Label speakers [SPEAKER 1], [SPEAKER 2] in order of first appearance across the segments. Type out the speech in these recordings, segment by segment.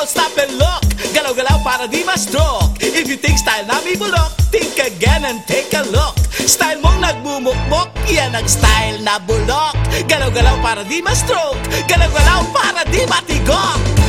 [SPEAKER 1] All stop and look. Galaw-galaw para di ma-stroke. If you think style namin bulok Think again and take a look. Style mong nagmumukmok Yan ang style na bulok. Galaw-galaw para di ma-stroke. Galaw-galaw para di matigok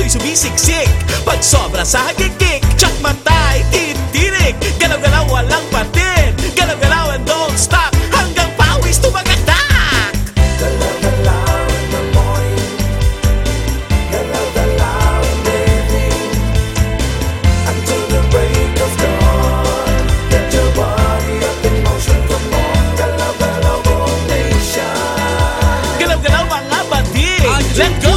[SPEAKER 1] puso'y sumisiksik. Pag sobra sa hagikik Tsak matay, titirik Galaw-galaw walang patin Galaw-galaw and don't stop. Hanggang pawis tumagakdak
[SPEAKER 2] Galaw-galaw in the morning Galaw-galaw in the evening Until the break of dawn Get your body up in motion, come on Galaw-galaw buong nation
[SPEAKER 1] Galaw-galaw mga bading Let go,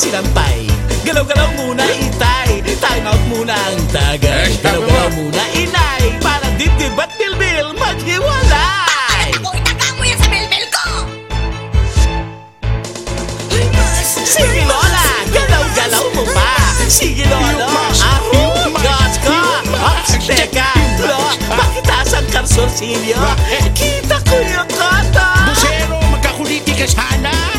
[SPEAKER 1] sinampay. Galaw-galaw muna itay. Time out muna ang tagay Galaw-galaw muna inay. Para dibdib at bilbil maghiwalay.
[SPEAKER 3] Ako, itaga mo yan sa belbel ko!
[SPEAKER 1] Sige Lola, galaw-galaw mo pa. Sige Lolo, aho, gas ka. Ah, Teka, Lo, bakit asang karsorsilyo? Kita ko yung kata.
[SPEAKER 4] Busero, magkakuliti ka sana!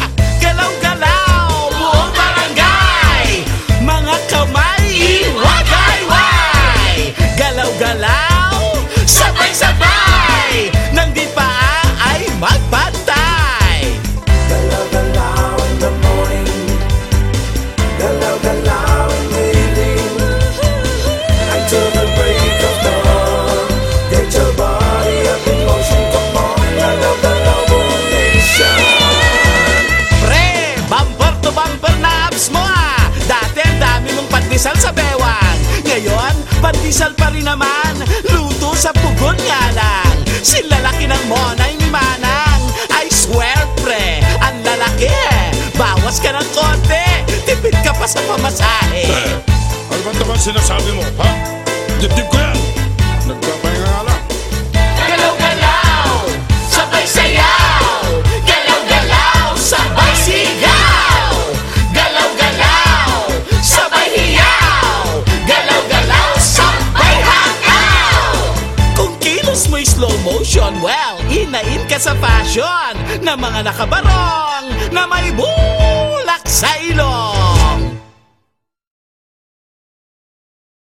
[SPEAKER 1] Pandesal sa bewang. Ngayon, pandesal pa rin naman. Luto sa pugon nga lang. Silalaki ng monay ni Manang. I swear pre, ang lalaki Bawas ka ng konti. Tipid ka pa sa pamasahe.
[SPEAKER 4] Ano ba naman sinasabi mo, ha? Dibdib ko yan!
[SPEAKER 1] Motion Well, inain ka sa fashion Na mga nakabarong Na may buhay